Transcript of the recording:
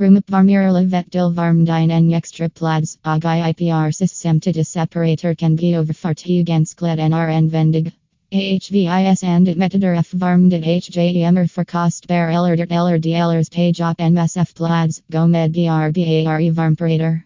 Rumupvarmirala vettil varmdine en extra plads, agai IPR system to separator can be overfartigansklet nr en vendig. AHVIS and it metader F varmdet HJEMR for cost bear eller eller DLers page op MSF plads, gomed BRBARE varmperator.